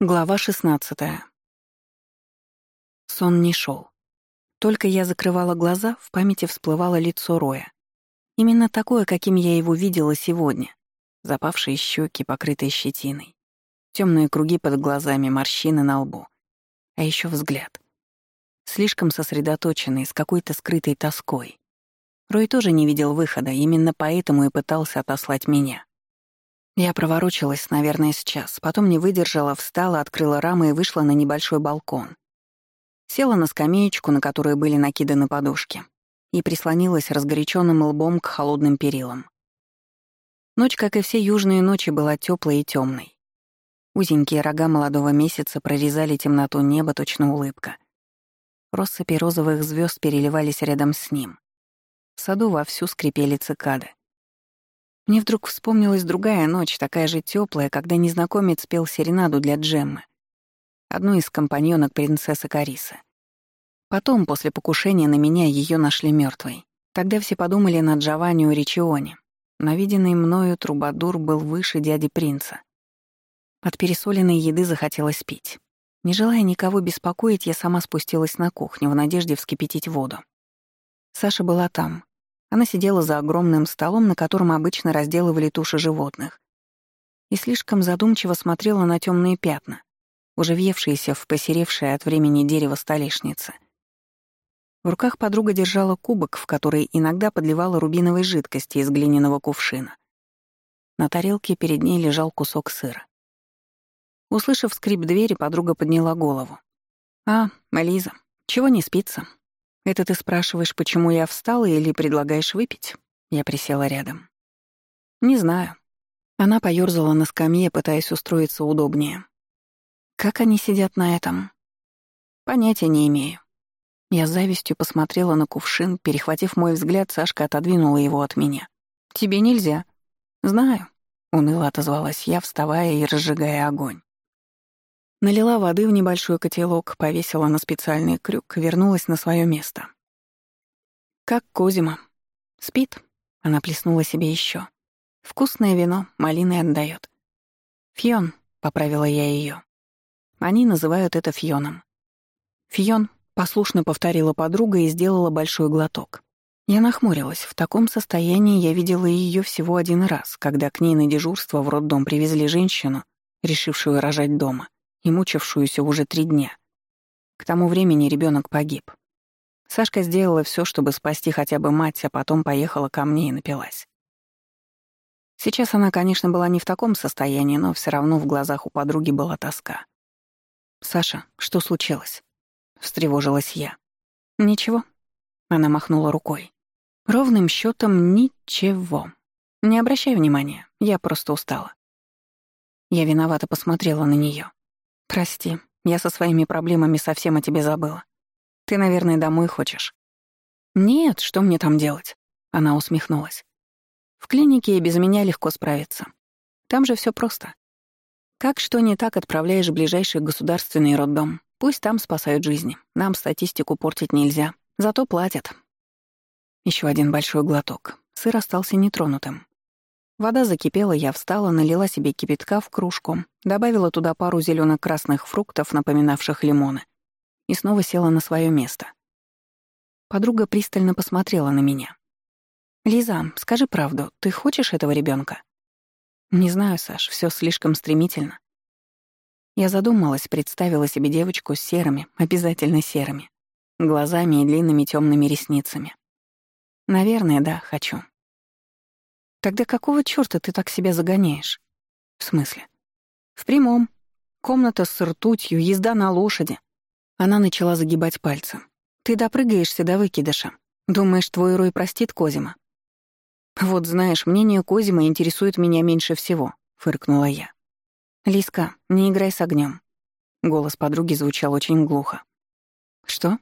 Глава 16. Сон не шел. Только я закрывала глаза, в памяти всплывало лицо Роя. Именно такое, каким я его видела сегодня. Запавшие щеки, покрытые щетиной. темные круги под глазами, морщины на лбу. А еще взгляд. Слишком сосредоточенный, с какой-то скрытой тоской. Рой тоже не видел выхода, именно поэтому и пытался отослать меня. Я проворочилась, наверное, сейчас, потом не выдержала, встала, открыла рамы и вышла на небольшой балкон. Села на скамеечку, на которой были накиданы подушки, и прислонилась разгоряченным лбом к холодным перилам. Ночь, как и все южные ночи, была теплой и темной. Узенькие рога молодого месяца прорезали темноту неба, точно улыбка. Россыпи розовых звезд переливались рядом с ним. В саду вовсю скрипели цикады. Мне вдруг вспомнилась другая ночь, такая же теплая, когда незнакомец пел серенаду для Джеммы, одну из компаньонок принцессы Карисы. Потом, после покушения на меня, ее нашли мертвой. Тогда все подумали на Джованни Ричионе. Навиденный мною трубадур был выше дяди принца. От пересоленной еды захотелось пить. Не желая никого беспокоить, я сама спустилась на кухню в надежде вскипятить воду. Саша была там, она сидела за огромным столом, на котором обычно разделывали туши животных, и слишком задумчиво смотрела на темные пятна, уже въевшиеся в посеревшее от времени дерево столешницы. В руках подруга держала кубок, в который иногда подливала рубиновой жидкости из глиняного кувшина. На тарелке перед ней лежал кусок сыра. Услышав скрип двери, подруга подняла голову. «А, Лиза, чего не спится?» «Это ты спрашиваешь, почему я встала или предлагаешь выпить?» Я присела рядом. «Не знаю». Она поёрзала на скамье, пытаясь устроиться удобнее. «Как они сидят на этом?» «Понятия не имею». Я с завистью посмотрела на кувшин, перехватив мой взгляд, Сашка отодвинула его от меня. «Тебе нельзя». «Знаю», — уныло отозвалась я, вставая и разжигая огонь. Налила воды в небольшой котелок, повесила на специальный крюк, вернулась на свое место. «Как Козима?» «Спит?» Она плеснула себе еще. «Вкусное вино, малиной отдает. «Фьон», — поправила я ее. Они называют это фьоном. «Фьон», — послушно повторила подруга и сделала большой глоток. Я нахмурилась. В таком состоянии я видела ее всего один раз, когда к ней на дежурство в роддом привезли женщину, решившую рожать дома и мучившуюся уже три дня. К тому времени ребенок погиб. Сашка сделала все, чтобы спасти хотя бы мать, а потом поехала ко мне и напилась. Сейчас она, конечно, была не в таком состоянии, но все равно в глазах у подруги была тоска. «Саша, что случилось?» — встревожилась я. «Ничего», — она махнула рукой. «Ровным счетом ничего. Не обращай внимания, я просто устала». Я виновато посмотрела на нее. «Прости, я со своими проблемами совсем о тебе забыла. Ты, наверное, домой хочешь?» «Нет, что мне там делать?» Она усмехнулась. «В клинике и без меня легко справиться. Там же все просто. Как что не так отправляешь в ближайший государственный роддом. Пусть там спасают жизни. Нам статистику портить нельзя. Зато платят». Еще один большой глоток. Сыр остался нетронутым. Вода закипела, я встала, налила себе кипятка в кружку, добавила туда пару зелено красных фруктов, напоминавших лимоны, и снова села на свое место. Подруга пристально посмотрела на меня. «Лиза, скажи правду, ты хочешь этого ребенка? «Не знаю, Саш, все слишком стремительно». Я задумалась, представила себе девочку с серыми, обязательно серыми, глазами и длинными темными ресницами. Наверное, да, хочу. Тогда какого чёрта ты так себя загоняешь? В смысле? В прямом. Комната с ртутью, езда на лошади. Она начала загибать пальцы. Ты допрыгаешься до выкидыша. Думаешь, твой Рой простит Козима? Вот знаешь, мнение Козима интересует меня меньше всего, фыркнула я. Лиска, не играй с огнем. Голос подруги звучал очень глухо. Что?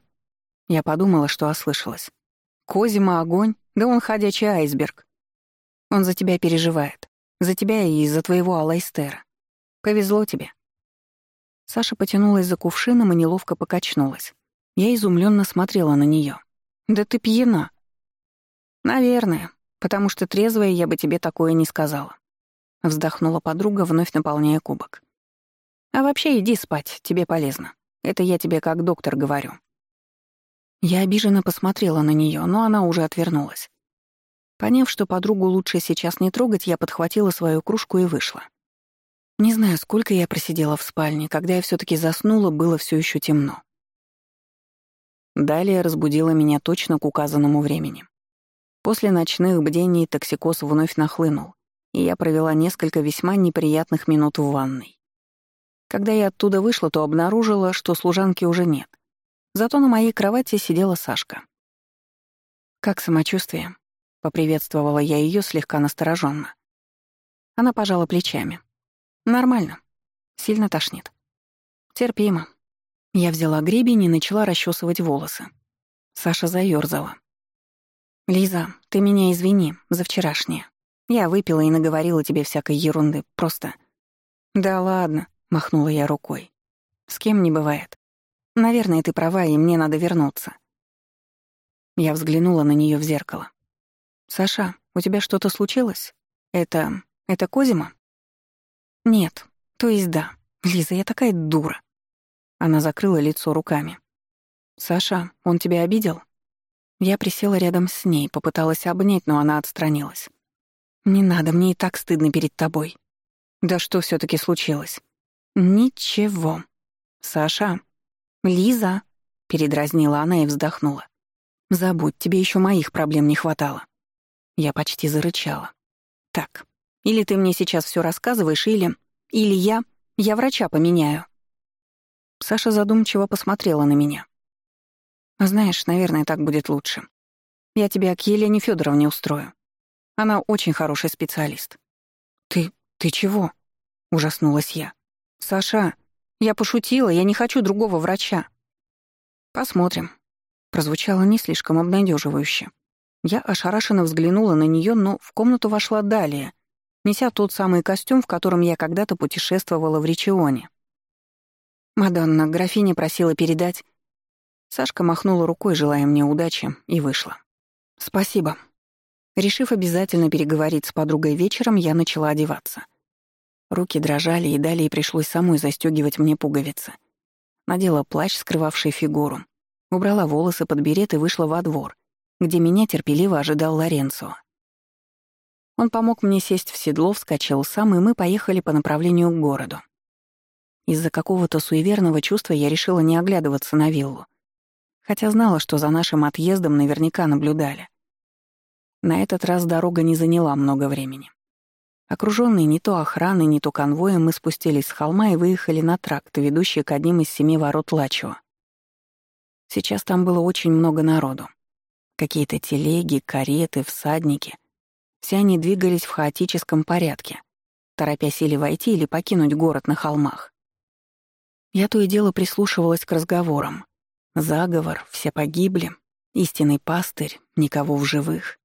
Я подумала, что ослышалась. Козима огонь? Да он ходячий айсберг. Он за тебя переживает. За тебя и из-за твоего Алайстера. Повезло тебе». Саша потянулась за кувшином и неловко покачнулась. Я изумленно смотрела на нее. «Да ты пьяна». «Наверное, потому что трезвая я бы тебе такое не сказала». Вздохнула подруга, вновь наполняя кубок. А вообще иди спать, тебе полезно. Это я тебе как доктор говорю». Я обиженно посмотрела на нее, но она уже отвернулась. Поняв, что подругу лучше сейчас не трогать, я подхватила свою кружку и вышла. Не знаю, сколько я просидела в спальне, когда я все таки заснула, было все еще темно. Далее разбудила меня точно к указанному времени. После ночных бдений токсикоз вновь нахлынул, и я провела несколько весьма неприятных минут в ванной. Когда я оттуда вышла, то обнаружила, что служанки уже нет. Зато на моей кровати сидела Сашка. «Как самочувствие?» — поприветствовала я ее слегка настороженно. Она пожала плечами. «Нормально. Сильно тошнит. Терпимо. Я взяла гребень и начала расчесывать волосы. Саша заёрзала. «Лиза, ты меня извини за вчерашнее. Я выпила и наговорила тебе всякой ерунды. Просто...» «Да ладно», — махнула я рукой. «С кем не бывает. Наверное, ты права, и мне надо вернуться». Я взглянула на неё в зеркало. «Саша, у тебя что-то случилось? Это... это Козима?» «Нет. То есть да. Лиза, я такая дура. Она закрыла лицо руками. «Саша, он тебя обидел?» Я присела рядом с ней, попыталась обнять, но она отстранилась. «Не надо, мне и так стыдно перед тобой». «Да что все таки случилось?» «Ничего». «Саша». «Лиза», — передразнила она и вздохнула. «Забудь, тебе еще моих проблем не хватало». Я почти зарычала. «Так, или ты мне сейчас все рассказываешь, или... Или я... Я врача поменяю». Саша задумчиво посмотрела на меня. «Знаешь, наверное, так будет лучше. Я тебя к Елене Федоровне устрою. Она очень хороший специалист». «Ты... ты чего?» — ужаснулась я. «Саша, я пошутила, я не хочу другого врача». «Посмотрим». Прозвучало не слишком обнадеживающе. Я ошарашенно взглянула на нее, но в комнату вошла Далия, неся тот самый костюм, в котором я когда-то путешествовала в Ричионе. «Мадонна, графиня просила передать...» Сашка махнула рукой, желая мне удачи, и вышла. «Спасибо». Решив обязательно переговорить с подругой вечером, я начала одеваться. Руки дрожали, и далее пришлось самой застегивать мне пуговицы. Надела плащ, скрывавший фигуру. Убрала волосы под берет и вышла во двор, где меня терпеливо ожидал Лоренцо. Он помог мне сесть в седло, вскочил сам, и мы поехали по направлению к городу. Из-за какого-то суеверного чувства я решила не оглядываться на виллу. Хотя знала, что за нашим отъездом наверняка наблюдали. На этот раз дорога не заняла много времени. Окружённые не то охраной, не то конвоем, мы спустились с холма и выехали на тракт, ведущий к одним из семи ворот Лачо. Сейчас там было очень много народу. Какие-то телеги, кареты, всадники. Все они двигались в хаотическом порядке, торопясь или войти, или покинуть город на холмах. Я то и дело прислушивалась к разговорам. Заговор, все погибли, истинный пастырь, никого в живых.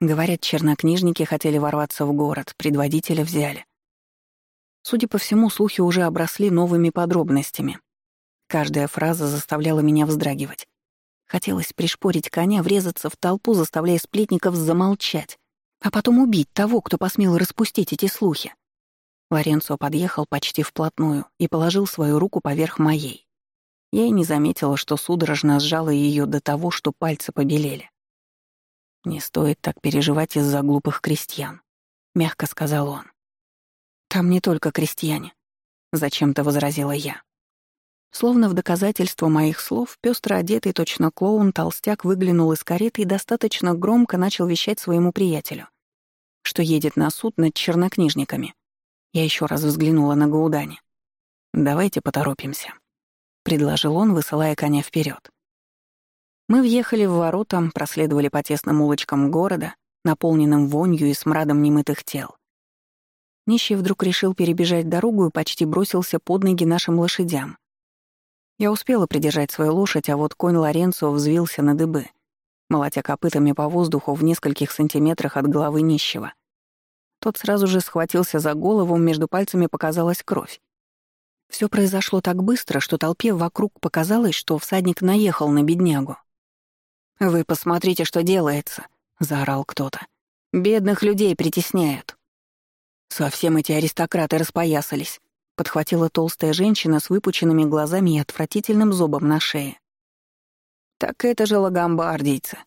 Говорят, чернокнижники хотели ворваться в город, предводителя взяли. Судя по всему, слухи уже обросли новыми подробностями. Каждая фраза заставляла меня вздрагивать. Хотелось пришпорить коня, врезаться в толпу, заставляя сплетников замолчать, а потом убить того, кто посмел распустить эти слухи. Лоренцо подъехал почти вплотную и положил свою руку поверх моей. Я и не заметила, что судорожно сжала ее до того, что пальцы побелели. «Не стоит так переживать из-за глупых крестьян», — мягко сказал он. «Там не только крестьяне», — зачем-то возразила я. Словно в доказательство моих слов, пестро одетый точно клоун толстяк выглянул из кареты и достаточно громко начал вещать своему приятелю, что едет на суд над чернокнижниками — я еще раз взглянула на Гаудани. «Давайте поторопимся», — предложил он, высылая коня вперед. Мы въехали в ворота, проследовали по тесным улочкам города, наполненным вонью и смрадом немытых тел. Нищий вдруг решил перебежать дорогу и почти бросился под ноги нашим лошадям. Я успела придержать свою лошадь, а вот конь Лоренцо взвился на дыбы, молотя копытами по воздуху в нескольких сантиметрах от головы нищего. Тот сразу же схватился за голову, между пальцами показалась кровь. Все произошло так быстро, что толпе вокруг показалось, что всадник наехал на беднягу. «Вы посмотрите, что делается!» — заорал кто-то. «Бедных людей притесняют!» Совсем эти аристократы распоясались. — подхватила толстая женщина с выпученными глазами и отвратительным зубом на шее. «Так это же лагомбардийцы».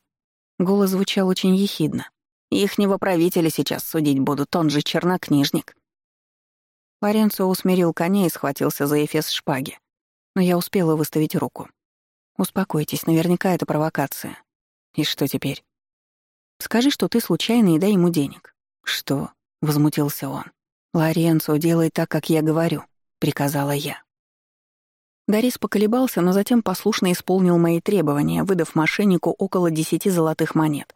Голос звучал очень ехидно. «Ихнего правителя сейчас судить будут, он же чернокнижник». Лоренцо усмирил коня и схватился за эфес шпаги. Но я успела выставить руку. «Успокойтесь, наверняка это провокация». «И что теперь?» «Скажи, что ты случайно и дай ему денег». «Что?» — возмутился он. «Лоренцо, делай так, как я говорю», — приказала я. Дарис поколебался, но затем послушно исполнил мои требования, выдав мошеннику около десяти золотых монет.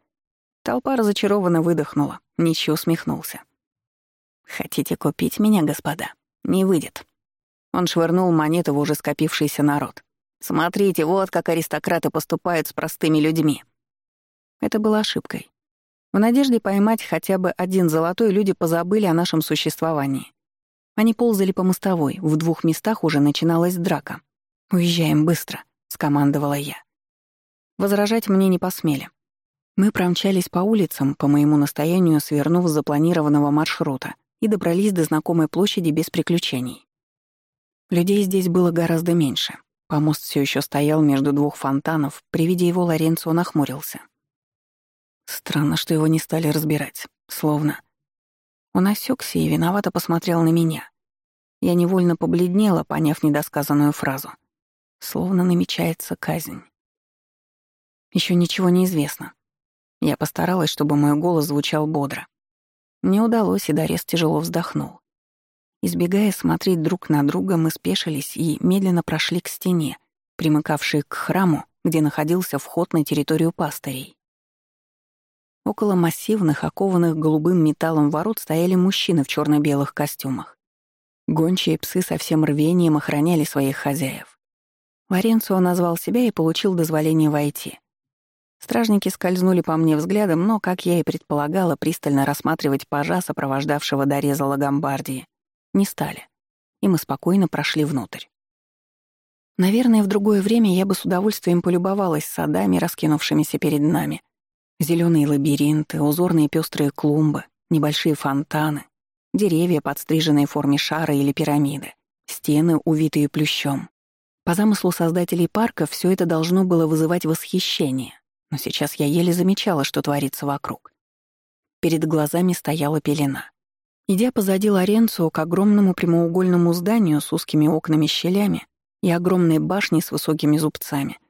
Толпа разочарованно выдохнула, Нищий усмехнулся. «Хотите купить меня, господа? Не выйдет». Он швырнул монеты в уже скопившийся народ. «Смотрите, вот как аристократы поступают с простыми людьми». Это было ошибкой. В надежде поймать хотя бы один золотой люди позабыли о нашем существовании. Они ползали по мостовой, в двух местах уже начиналась драка. «Уезжаем быстро», — скомандовала я. Возражать мне не посмели. Мы промчались по улицам, по моему настоянию свернув с запланированного маршрута, и добрались до знакомой площади без приключений. Людей здесь было гораздо меньше. Помост все еще стоял между двух фонтанов, при виде его Лоренцо нахмурился. Странно, что его не стали разбирать, словно... Он осекся и виновато посмотрел на меня. Я невольно побледнела, поняв недосказанную фразу. Словно намечается казнь. Еще ничего не известно. Я постаралась, чтобы мой голос звучал бодро. Не удалось, и Дорес тяжело вздохнул. Избегая смотреть друг на друга, мы спешились и медленно прошли к стене, примыкавшей к храму, где находился вход на территорию пастырей. Около массивных, окованных голубым металлом ворот стояли мужчины в черно белых костюмах. Гончие псы со всем рвением охраняли своих хозяев. Лоренцо назвал себя и получил дозволение войти. Стражники скользнули по мне взглядом, но, как я и предполагала, пристально рассматривать пажа, сопровождавшего дореза Лагомбардии, не стали. И мы спокойно прошли внутрь. Наверное, в другое время я бы с удовольствием полюбовалась садами, раскинувшимися перед нами, Зеленые лабиринты, узорные пестрые клумбы, небольшие фонтаны, деревья, подстриженные в форме шара или пирамиды, стены, увитые плющом. По замыслу создателей парка все это должно было вызывать восхищение, но сейчас я еле замечала, что творится вокруг. Перед глазами стояла пелена. Идя позади Лоренцо к огромному прямоугольному зданию с узкими окнами-щелями и огромной башней с высокими зубцами —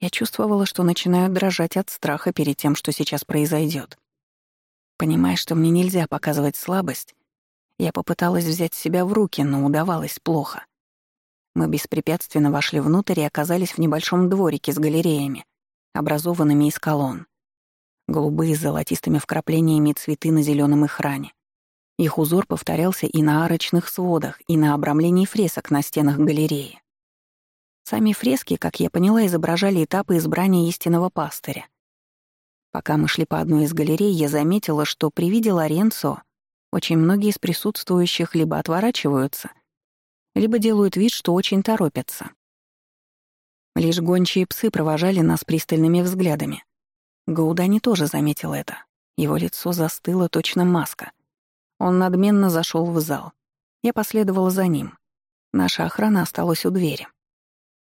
я чувствовала, что начинаю дрожать от страха перед тем, что сейчас произойдет. Понимая, что мне нельзя показывать слабость, я попыталась взять себя в руки, но удавалось плохо. Мы беспрепятственно вошли внутрь и оказались в небольшом дворике с галереями, образованными из колонн. Голубые с золотистыми вкраплениями цветы на зеленом экране. Их узор повторялся и на арочных сводах, и на обрамлении фресок на стенах галереи. Сами фрески, как я поняла, изображали этапы избрания истинного пастыря. Пока мы шли по одной из галерей, я заметила, что при виде Лоренцо очень многие из присутствующих либо отворачиваются, либо делают вид, что очень торопятся. Лишь гончие псы провожали нас пристальными взглядами. Гаудани тоже заметил это. Его лицо застыло точно маска. Он надменно зашел в зал. Я последовала за ним. Наша охрана осталась у двери.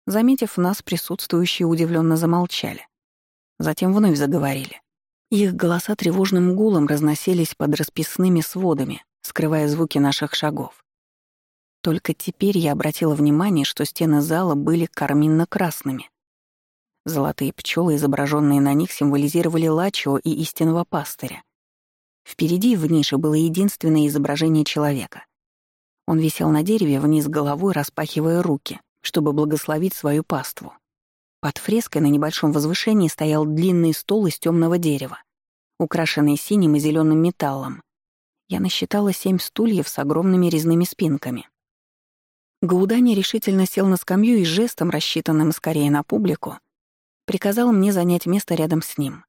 Заметив нас, присутствующие удивленно замолчали. Затем вновь заговорили. Их голоса тревожным гулом разносились под расписными сводами, скрывая звуки наших шагов. Только теперь я обратила внимание, что стены зала были карминно-красными. Золотые пчелы, изображенные на них, символизировали Лачо и истинного пастыря. Впереди в нише было единственное изображение человека. Он висел на дереве вниз головой, распахивая руки, чтобы благословить свою паству. Под фреской на небольшом возвышении стоял длинный стол из темного дерева, украшенный синим и зеленым металлом. Я насчитала семь стульев с огромными резными спинками. Гаудани решительно сел на скамью и жестом, рассчитанным скорее на публику, приказал мне занять место рядом с ним.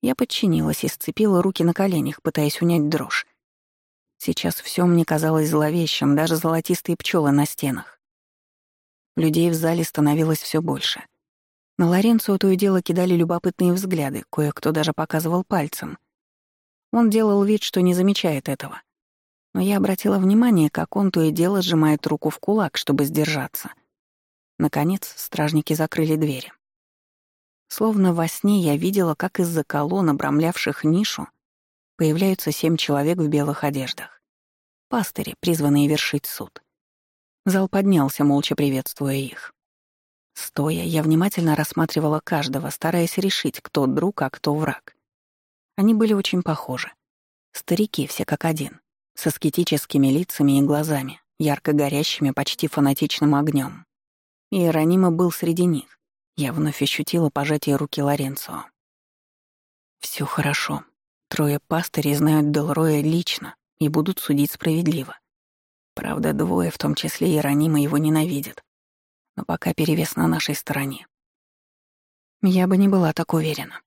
Я подчинилась и сцепила руки на коленях, пытаясь унять дрожь. Сейчас все мне казалось зловещим, даже золотистые пчелы на стенах. Людей в зале становилось все больше. На Лоренцо то и дело кидали любопытные взгляды, кое-кто даже показывал пальцем. Он делал вид, что не замечает этого. Но я обратила внимание, как он то и дело сжимает руку в кулак, чтобы сдержаться. Наконец, стражники закрыли двери. Словно во сне я видела, как из-за колонн, обрамлявших нишу, появляются семь человек в белых одеждах. Пастыри, призванные вершить суд. Зал поднялся, молча приветствуя их. Стоя, я внимательно рассматривала каждого, стараясь решить, кто друг, а кто враг. Они были очень похожи. Старики все как один, с аскетическими лицами и глазами, ярко горящими почти фанатичным огнем. Иеронима был среди них. Я вновь ощутила пожатие руки Лоренцо. Все хорошо. Трое пастырей знают Делроя лично и будут судить справедливо. Правда, двое, в том числе Иеронима, его ненавидят но пока перевес на нашей стороне. Я бы не была так уверена.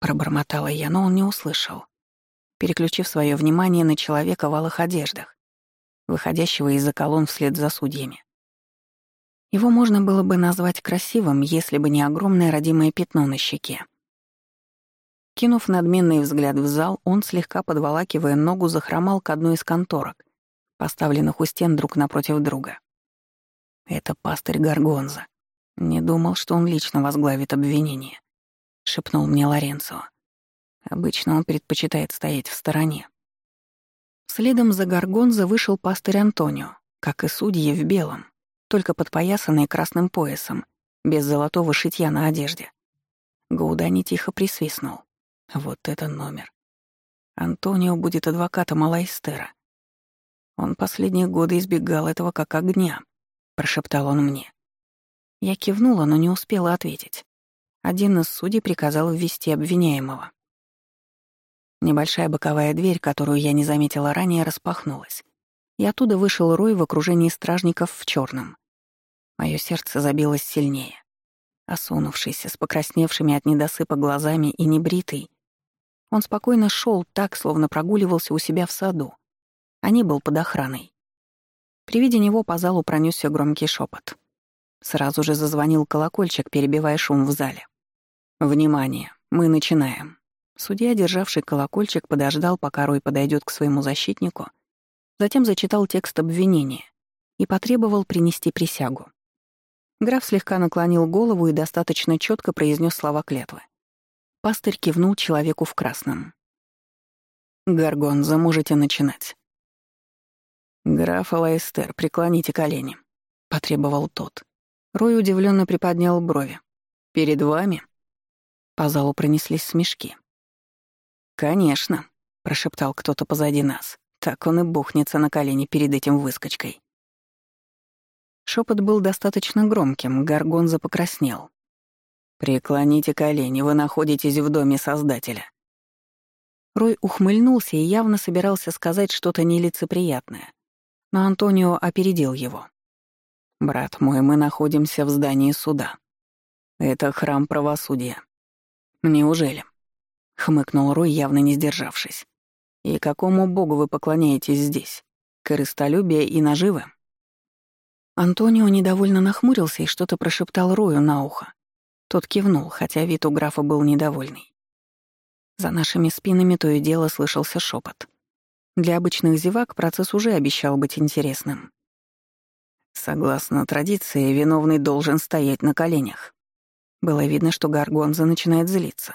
Пробормотала я, но он не услышал, переключив свое внимание на человека в алых одеждах, выходящего из-за колонн вслед за судьями. Его можно было бы назвать красивым, если бы не огромное родимое пятно на щеке. Кинув надменный взгляд в зал, он, слегка подволакивая ногу, захромал к одной из конторок, поставленных у стен друг напротив друга. Это пастырь Гаргонза. Не думал, что он лично возглавит обвинение, шепнул мне Лоренцо. Обычно он предпочитает стоять в стороне. Следом за Гаргонза вышел пастырь Антонио, как и судьи в белом, только подпоясанный красным поясом, без золотого шитья на одежде. Гаудани тихо присвистнул. Вот это номер. Антонио будет адвокатом Алайстера. Он последние годы избегал этого как огня, — прошептал он мне. Я кивнула, но не успела ответить. Один из судей приказал ввести обвиняемого. Небольшая боковая дверь, которую я не заметила ранее, распахнулась. И оттуда вышел Рой в окружении стражников в черном. Мое сердце забилось сильнее. Осунувшийся, с покрасневшими от недосыпа глазами и небритый, он спокойно шел так, словно прогуливался у себя в саду, а не был под охраной. При виде него по залу пронесся громкий шепот. Сразу же зазвонил колокольчик, перебивая шум в зале. «Внимание! Мы начинаем!» Судья, державший колокольчик, подождал, пока Рой подойдет к своему защитнику, затем зачитал текст обвинения и потребовал принести присягу. Граф слегка наклонил голову и достаточно четко произнес слова клятвы. Пастырь кивнул человеку в красном. «Гаргонза, можете начинать». «Граф Алайстер, преклоните колени», — потребовал тот. Рой удивленно приподнял брови. «Перед вами?» По залу пронеслись смешки. «Конечно», — прошептал кто-то позади нас. Так он и бухнется на колени перед этим выскочкой. Шепот был достаточно громким, Гаргонза покраснел. «Преклоните колени, вы находитесь в доме Создателя». Рой ухмыльнулся и явно собирался сказать что-то нелицеприятное, но Антонио опередил его. «Брат мой, мы находимся в здании суда. Это храм правосудия». «Неужели?» — хмыкнул Рой, явно не сдержавшись. «И какому богу вы поклоняетесь здесь? Корыстолюбие и наживы?» Антонио недовольно нахмурился и что-то прошептал Рою на ухо. Тот кивнул, хотя вид у графа был недовольный. За нашими спинами то и дело слышался шепот. Для обычных зевак процесс уже обещал быть интересным. Согласно традиции, виновный должен стоять на коленях. Было видно, что Гаргонза начинает злиться.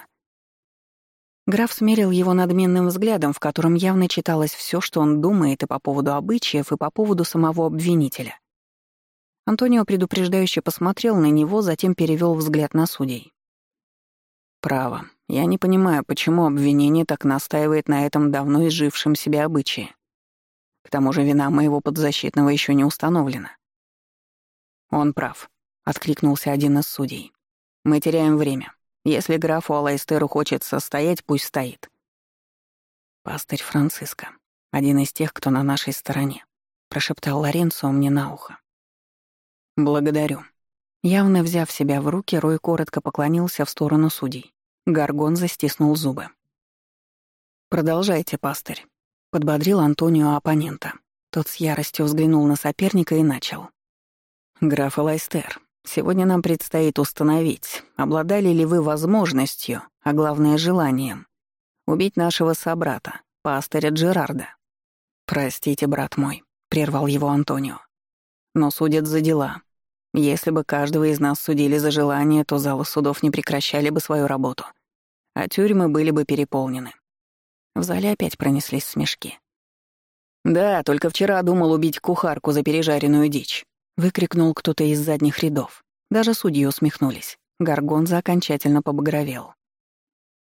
Граф смерил его надменным взглядом, в котором явно читалось все, что он думает и по поводу обычаев, и по поводу самого обвинителя. Антонио предупреждающе посмотрел на него, затем перевел взгляд на судей. «Право. Я не понимаю, почему обвинение так настаивает на этом давно изжившем себе обычае. К тому же вина моего подзащитного еще не установлена. Он прав, откликнулся один из судей. Мы теряем время. Если графу Алайстеру хочется стоять, пусть стоит. Пастырь Франциско, один из тех, кто на нашей стороне, прошептал Лоренцо мне на ухо. Благодарю. Явно взяв себя в руки, Рой коротко поклонился в сторону судей. Гаргон застиснул зубы. «Продолжайте, пастырь», — подбодрил Антонио оппонента. Тот с яростью взглянул на соперника и начал. «Граф Элайстер, сегодня нам предстоит установить, обладали ли вы возможностью, а главное желанием, убить нашего собрата, пастыря Джерарда». «Простите, брат мой», — прервал его Антонио. «Но судят за дела. Если бы каждого из нас судили за желание, то залы судов не прекращали бы свою работу, а тюрьмы были бы переполнены». В зале опять пронеслись смешки. «Да, только вчера думал убить кухарку за пережаренную дичь», — выкрикнул кто-то из задних рядов. Даже судьи усмехнулись. Гаргонза окончательно побагровел.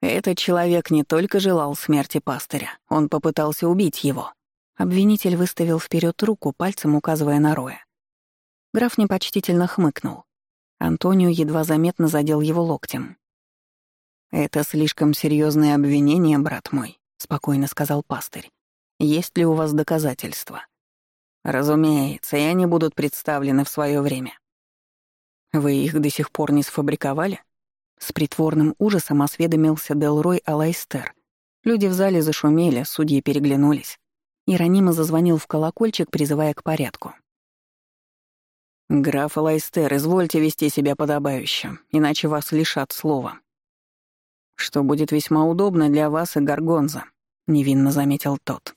Этот человек не только желал смерти пастыря, он попытался убить его. Обвинитель выставил вперед руку, пальцем указывая на Роя. Граф непочтительно хмыкнул. Антонио едва заметно задел его локтем. «Это слишком серьезное обвинение, брат мой», — спокойно сказал пастырь. «Есть ли у вас доказательства?» «Разумеется, и они будут представлены в свое время». «Вы их до сих пор не сфабриковали?» С притворным ужасом осведомился Делрой Алайстер. Люди в зале зашумели, судьи переглянулись. Иронима зазвонил в колокольчик, призывая к порядку. «Граф Алайстер, извольте вести себя подобающе, иначе вас лишат слова». «Что будет весьма удобно для вас и Гаргонза», — невинно заметил тот.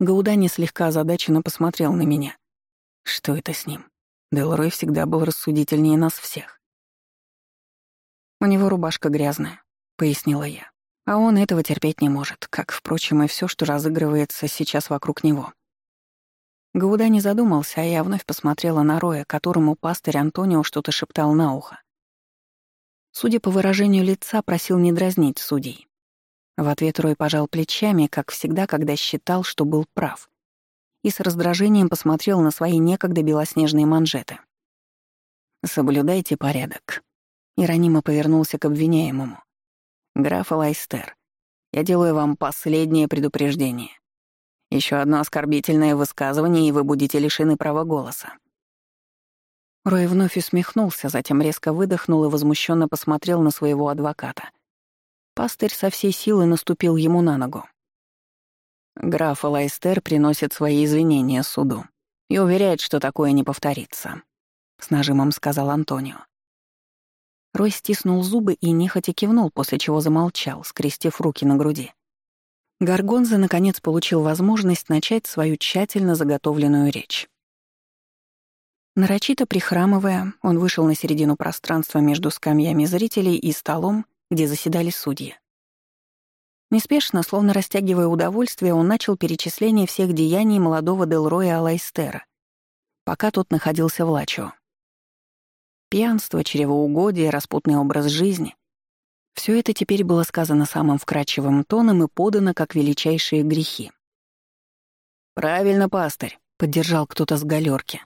Гаудани слегка озадаченно посмотрел на меня. Что это с ним? Делрой всегда был рассудительнее нас всех. «У него рубашка грязная», — пояснила я. «А он этого терпеть не может, как, впрочем, и все, что разыгрывается сейчас вокруг него». Гауда не задумался, а я вновь посмотрела на Роя, которому пастырь Антонио что-то шептал на ухо. Судя по выражению лица, просил не дразнить судей. В ответ Рой пожал плечами, как всегда, когда считал, что был прав, и с раздражением посмотрел на свои некогда белоснежные манжеты. «Соблюдайте порядок», Иронимо повернулся к обвиняемому. «Граф Лайстер, я делаю вам последнее предупреждение. Еще одно оскорбительное высказывание, и вы будете лишены права голоса». Рой вновь усмехнулся, затем резко выдохнул и возмущенно посмотрел на своего адвоката. Пастырь со всей силы наступил ему на ногу. Граф Лайстер приносит свои извинения суду и уверяет, что такое не повторится. С нажимом сказал Антонио. Рой стиснул зубы и нехотя кивнул, после чего замолчал, скрестив руки на груди. Гаргонза, наконец, получил возможность начать свою тщательно заготовленную речь. Нарочито прихрамывая, он вышел на середину пространства между скамьями зрителей и столом, где заседали судьи. Неспешно, словно растягивая удовольствие, он начал перечисление всех деяний молодого Делроя Алайстера, пока тот находился в Лачо. Пьянство, чревоугодие, распутный образ жизни — все это теперь было сказано самым вкрадчивым тоном и подано как величайшие грехи. «Правильно, пастырь», — поддержал кто-то с галерки.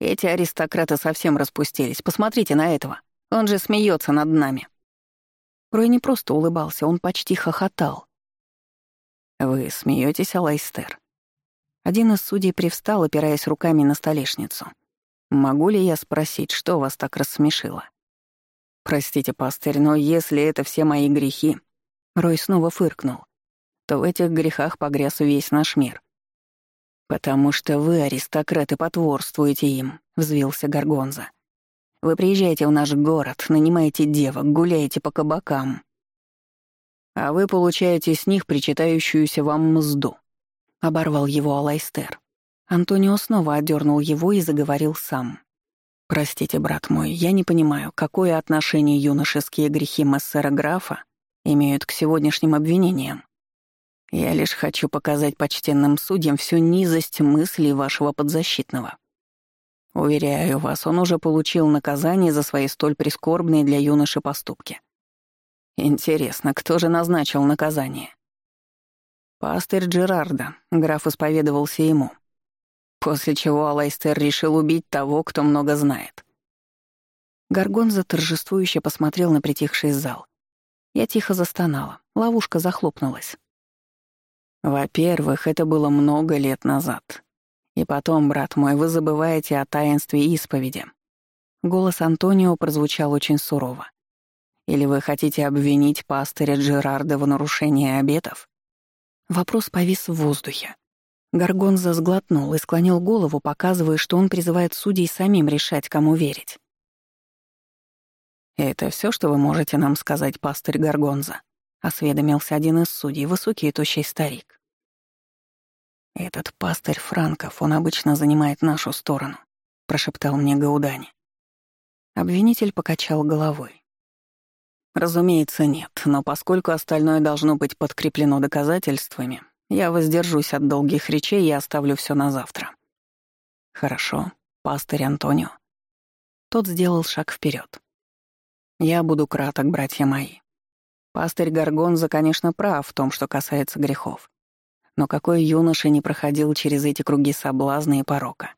«Эти аристократы совсем распустились. Посмотрите на этого. Он же смеется над нами». Рой не просто улыбался, он почти хохотал. «Вы смеетесь, Алайстер?» Один из судей привстал, опираясь руками на столешницу. Могу ли я спросить, что вас так рассмешило? Простите, пастырь, но если это все мои грехи... Рой снова фыркнул. То в этих грехах погряз весь наш мир. «Потому что вы, аристократы, потворствуете им», — взвился Гаргонза. «Вы приезжаете в наш город, нанимаете девок, гуляете по кабакам. А вы получаете с них причитающуюся вам мзду», — оборвал его Алайстер. Антонио снова отдернул его и заговорил сам. «Простите, брат мой, я не понимаю, какое отношение юношеские грехи мессера графа имеют к сегодняшним обвинениям. Я лишь хочу показать почтенным судьям всю низость мыслей вашего подзащитного. Уверяю вас, он уже получил наказание за свои столь прискорбные для юноши поступки. Интересно, кто же назначил наказание? Пастырь Джерарда, граф исповедовался ему — После чего Алайстер решил убить того, кто много знает. Гаргонза торжествующе посмотрел на притихший зал. Я тихо застонала. Ловушка захлопнулась. Во-первых, это было много лет назад. И потом, брат мой, вы забываете о таинстве исповеди. Голос Антонио прозвучал очень сурово. Или вы хотите обвинить пастыря Джерарда в нарушении обетов? Вопрос повис в воздухе. Гаргонза сглотнул и склонил голову, показывая, что он призывает судей самим решать, кому верить. «Это все, что вы можете нам сказать, пастырь Гаргонза?» — осведомился один из судей, высокий и тощий старик. «Этот пастырь Франков, он обычно занимает нашу сторону», — прошептал мне Гаудани. Обвинитель покачал головой. «Разумеется, нет, но поскольку остальное должно быть подкреплено доказательствами, я воздержусь от долгих речей и оставлю все на завтра». «Хорошо, пастырь Антонио». Тот сделал шаг вперед. «Я буду краток, братья мои. Пастырь Гаргонза, конечно, прав в том, что касается грехов. Но какой юноша не проходил через эти круги соблазна и порока?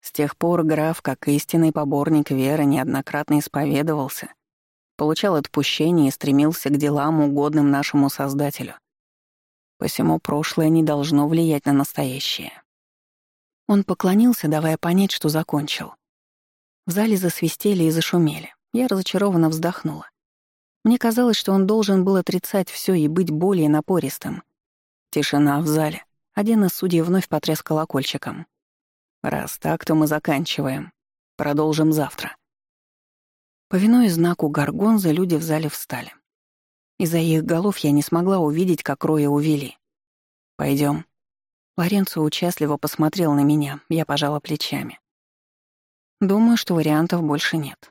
С тех пор граф, как истинный поборник веры, неоднократно исповедовался, получал отпущение и стремился к делам, угодным нашему Создателю. Посему прошлое не должно влиять на настоящее. Он поклонился, давая понять, что закончил. В зале засвистели и зашумели. Я разочарованно вздохнула. Мне казалось, что он должен был отрицать все и быть более напористым. Тишина в зале. Один из судей вновь потряс колокольчиком. «Раз так, то мы заканчиваем. Продолжим завтра». Повинуясь знаку Гаргонза, люди в зале встали. Из-за их голов я не смогла увидеть, как Роя увели. Пойдем. Лоренцо участливо посмотрел на меня, я пожала плечами. Думаю, что вариантов больше нет.